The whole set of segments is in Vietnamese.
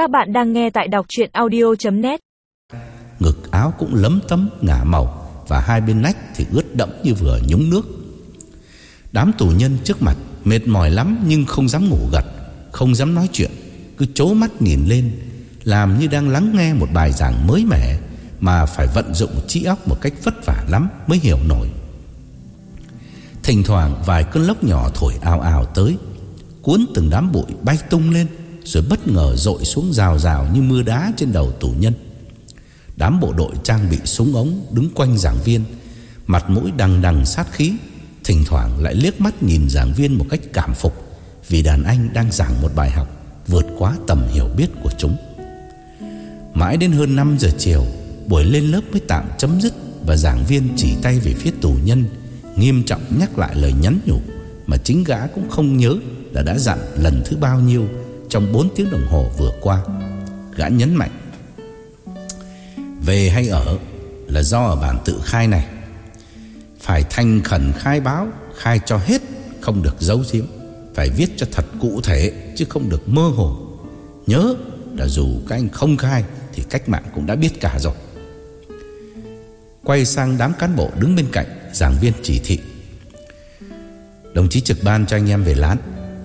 Các bạn đang nghe tại đọc chuyện audio.net Ngực áo cũng lấm tấm, ngả màu, Và hai bên nách thì ướt đẫm như vừa nhúng nước. Đám tù nhân trước mặt Mệt mỏi lắm nhưng không dám ngủ gật, Không dám nói chuyện, Cứ chố mắt nhìn lên, Làm như đang lắng nghe một bài giảng mới mẻ Mà phải vận dụng trí óc một cách vất vả lắm Mới hiểu nổi. Thỉnh thoảng vài cơn lốc nhỏ thổi ào ào tới, Cuốn từng đám bụi bay tung lên. Rồi bất ngờ rội xuống rào rào như mưa đá trên đầu tù nhân. Đám bộ đội trang bị súng ống Đứng quanh giảng viên, Mặt mũi đằng đằng sát khí, Thỉnh thoảng lại liếc mắt nhìn giảng viên một cách cảm phục Vì đàn anh đang giảng một bài học Vượt quá tầm hiểu biết của chúng. Mãi đến hơn 5 giờ chiều, Buổi lên lớp mới tạm chấm dứt Và giảng viên chỉ tay về phía tù nhân, Nghiêm trọng nhắc lại lời nhắn nhủ Mà chính gã cũng không nhớ Là đã dặn lần thứ bao nhiêu trong 4 tiếng đồng hồ vừa qua, Gã nhấn mạnh, Về hay ở Là do ở bản tự khai này. Phải thanh khẩn khai báo, Khai cho hết, Không được giấu giếm. Phải viết cho thật cụ thể, Chứ không được mơ hồ. Nhớ là dù các anh không khai, Thì cách mạng cũng đã biết cả rồi. Quay sang đám cán bộ đứng bên cạnh, Giảng viên chỉ thị, Đồng chí trực ban cho anh em về lán.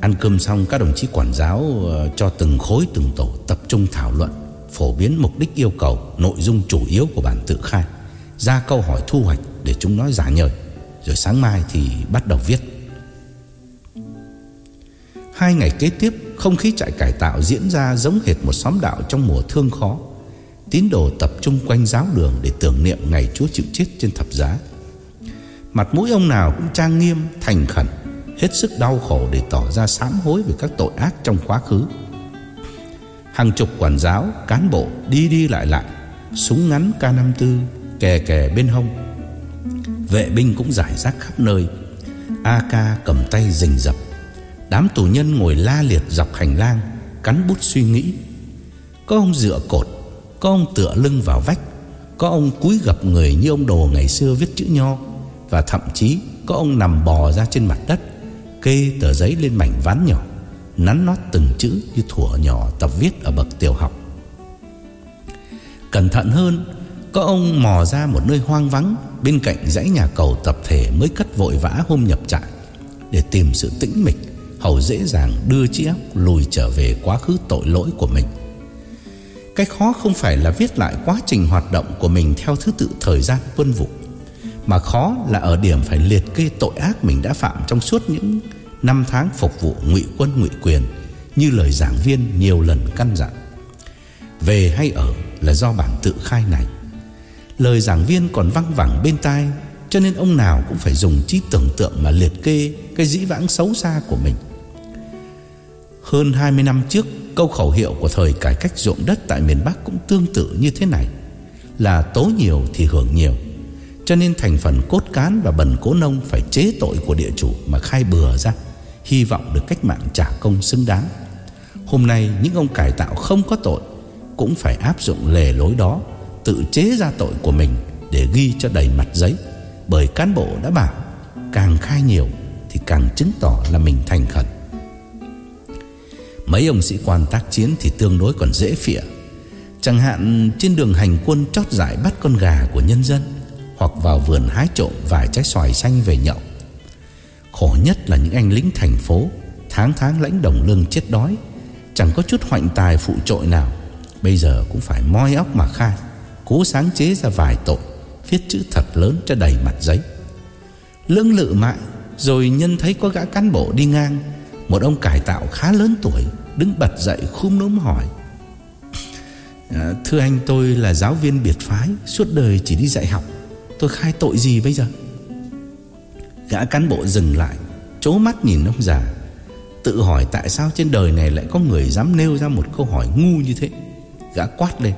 Ăn cơm xong các đồng chí quản giáo ờ, Cho từng khối từng tổ tập trung thảo luận Phổ biến mục đích yêu cầu Nội dung chủ yếu của bản tự khai Ra câu hỏi thu hoạch để chúng nói giả nhời Rồi sáng mai thì bắt đầu viết. Hai ngày kế tiếp Không khí trại cải tạo diễn ra giống hệt một xóm đạo trong mùa thương khó. Tín đồ tập trung quanh giáo đường Để tưởng niệm ngày Chúa chịu chết trên thập giá. Mặt mũi ông nào cũng trang nghiêm, thành khẩn. Hết sức đau khổ để tỏ ra sám hối Về các tội ác trong quá khứ. Hàng chục quản giáo, cán bộ Đi đi lại lại Súng ngắn K54 Kè kè bên hông. Vệ binh cũng giải rác khắp nơi AK cầm tay rình rập. Đám tù nhân ngồi la liệt dọc hành lang Cắn bút suy nghĩ. Có ông dựa cột Có ông tựa lưng vào vách Có ông cúi gập người như ông đồ ngày xưa viết chữ nho Và thậm chí có ông nằm bò ra trên mặt đất. Kê tờ giấy lên mảnh ván nhỏ, Nắn nót từng chữ như thủa nhỏ tập viết ở bậc tiểu học. Cẩn thận hơn, Có ông mò ra một nơi hoang vắng Bên cạnh dãy nhà cầu tập thể Mới cất vội vã hôm nhập trại Để tìm sự tĩnh mịch, Hầu dễ dàng đưa chiếc lùi trở về quá khứ tội lỗi của mình. Cái khó không phải là viết lại quá trình hoạt động của mình Theo thứ tự thời gian quân vụ. Mà khó là ở điểm phải liệt kê tội ác mình đã phạm Trong suốt những năm tháng phục vụ ngụy quân, ngụy quyền, Như lời giảng viên nhiều lần căn dặn. Về hay ở là do bản tự khai này. Lời giảng viên còn văng vẳng bên tai, Cho nên ông nào cũng phải dùng trí tưởng tượng mà liệt kê Cái dĩ vãng xấu xa của mình. Hơn 20 năm trước, Câu khẩu hiệu của thời cải cách ruộng đất tại miền Bắc cũng tương tự như thế này. Là tố nhiều thì hưởng nhiều cho nên thành phần cốt cán và bần cố nông Phải chế tội của địa chủ mà khai bừa ra, Hy vọng được cách mạng trả công xứng đáng. Hôm nay những ông cải tạo không có tội Cũng phải áp dụng lề lối đó, Tự chế ra tội của mình Để ghi cho đầy mặt giấy. Bởi cán bộ đã bảo, Càng khai nhiều thì càng chứng tỏ là mình thành khẩn. Mấy ông sĩ quan tác chiến thì tương đối còn dễ phịa. Chẳng hạn trên đường hành quân chót giải bắt con gà của nhân dân hoặc vào vườn hái trộm vài trái xoài xanh về nhậu. Khổ nhất là những anh lính thành phố Tháng tháng lãnh đồng lương chết đói Chẳng có chút hoạnh tài phụ trội nào. Bây giờ cũng phải moi óc mà khai Cố sáng chế ra vài tội Viết chữ thật lớn cho đầy mặt giấy. Lưỡng lự mãi Rồi nhân thấy có gã cán bộ đi ngang Một ông cải tạo khá lớn tuổi Đứng bật dậy khum núm hỏi. À, Thưa anh tôi là giáo viên biệt phái Suốt đời chỉ đi dạy học. Tôi khai tội gì bây giờ? Gã cán bộ dừng lại Chố mắt nhìn ông già, Tự hỏi tại sao trên đời này lại có người dám nêu ra một câu hỏi ngu như thế. Gã quát lên,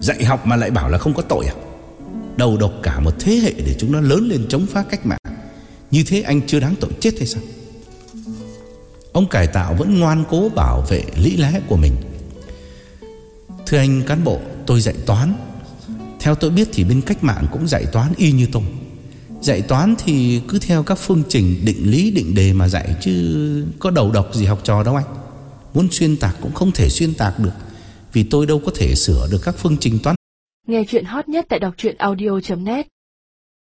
Dạy học mà lại bảo là không có tội à? Đầu độc cả một thế hệ để chúng nó lớn lên chống phá cách mạng. Như thế anh chưa đáng tội chết hay sao? Ông cải tạo vẫn ngoan cố bảo vệ lý lẽ của mình. Thưa anh cán bộ, tôi dạy toán theo tôi biết thì bên cách mạng cũng dạy toán y như tôi. Dạy toán thì cứ theo các phương trình định lý, định đề mà dạy, Chứ có đầu độc gì học trò đâu anh. Muốn xuyên tạc cũng không thể xuyên tạc được, Vì tôi đâu có thể sửa được các phương trình toán. Nghe chuyện hot nhất tại đọc audio.net